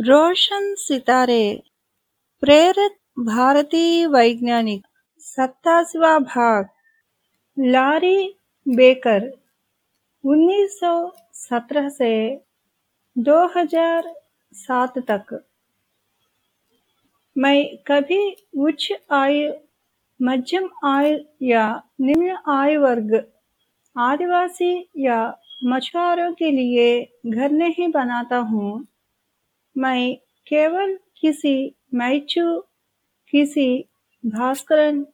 रोशन सितारे, प्रेरित भारतीय वैज्ञानिक, सत्तासीवा भाग, लारी बेकर 1917 से 2007 तक। मैं कभी उच्च आय, मध्यम आय या निम्न आय वर्ग, आदिवासी या मछुआरों के लिए घर नहीं बनाता हूँ। मैं केवल किसी मैचू, किसी भास्करन,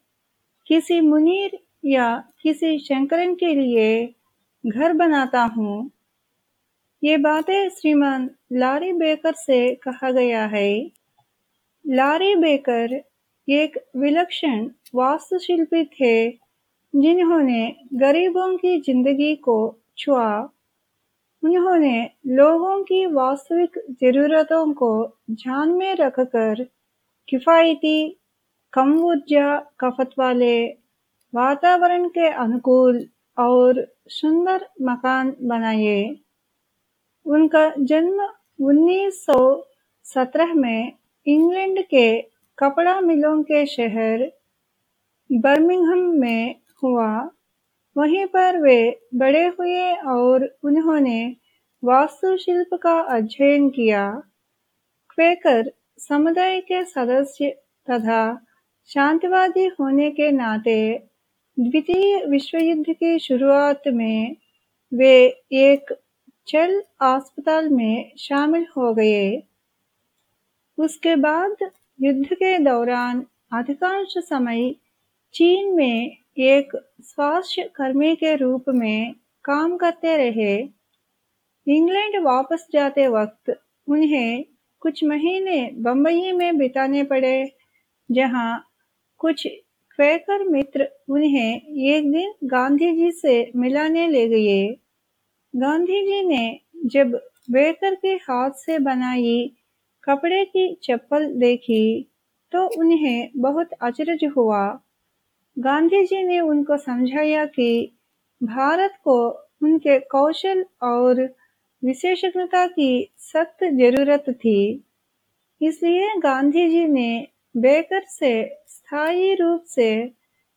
किसी मुनीर या किसी शंकरन के लिए घर बनाता हूँ। ये बातें श्रीमान लारी बेकर से कहा गया है। लारी बेकर एक विलक्षण वास्तुशिल्पी थे, जिन्होंने गरीबों की ज़िंदगी को छुआ। उन्होंने लोगों की वास्तविक जरूरतों को ध्यान में रखकर किफायती कम ऊर्जा खपत वाले वातावरण के अनुकूल और सुंदर मकान बनाए। उनका जन्म 1917 में इंग्लैंड के कपड़ा मिलों के शहर बर्मिंघम में हुआ। वहीं पर वे बड़े हुए और उन्होंने वास्तुशिल्प का अध्ययन किया। क्वेकर समुदाय के सदस्य तथा शांतिवादी होने के नाते द्वितीय विश्व युद्ध की शुरुआत में वे एक चल अस्पताल में शामिल हो गए। उसके बाद युद्ध के दौरान अधिकांश समय चीन में एक स्वास्थ्य कर्मी के रूप में काम करते रहे। इंग्लैंड वापस जाते वक्त उन्हें कुछ महीने बम्बई में बिताने पड़े, जहाँ कुछ क्वेकर मित्र उन्हें एक दिन गांधी जी से मिलाने ले गए। गांधी जी ने जब बेकर के हाथ से बनाई कपड़े की चप्पल देखी तो उन्हें बहुत अचरज हुआ। गांधी जी ने उनको समझाया कि भारत को उनके कौशल और विशेषज्ञता की सख्त ज़रूरत थी। इसलिए गांधी जी ने बेकर से स्थायी रूप से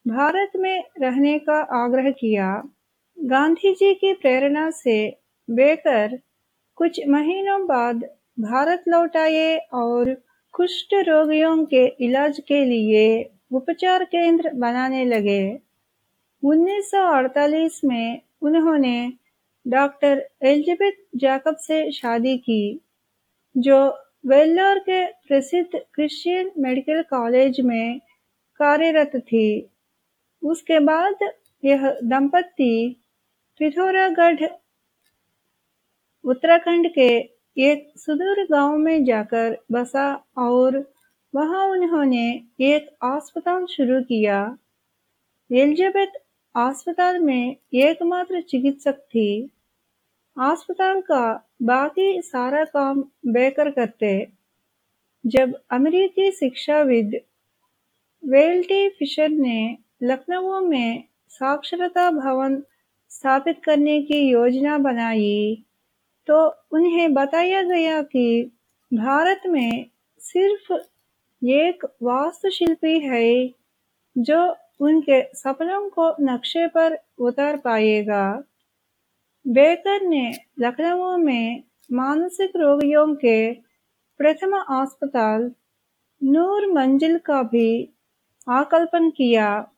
भारत में रहने का आग्रह किया। गांधी जी की प्रेरणा से बेकर कुछ महीनों बाद भारत लौट आए और कुष्ठ रोगियों के इलाज के लिए उपचार केंद्र बनाने लगे। 1948 में उन्होंने डॉक्टर एलिजाबेथ जैकब से शादी की, जो वेल्लोर के प्रसिद्ध क्रिश्चियन मेडिकल कॉलेज में कार्यरत थी। उसके बाद यह दंपति पिथौरागढ़, उत्तराखंड के एक सुदूर गाँव में जाकर बसा और वहाँ उन्होंने एक अस्पताल शुरू किया। एलिजाबेथ अस्पताल में एकमात्र चिकित्सक थी। अस्पताल का बाकी सारा काम बेकर करते। जब अमेरिकी शिक्षाविद वेल्टी फिशर ने लखनऊ में साक्षरता भवन स्थापित करने की योजना बनाई तो उन्हें बताया गया कि भारत में सिर्फ़ एक वास्तुशिल्पी है जो उनके सपनों को नक्शे पर उतार पाएगा। बेकर ने लखनऊ में मानसिक रोगियों के प्रथम अस्पताल नूर मंजिल का भी आकल्पन किया।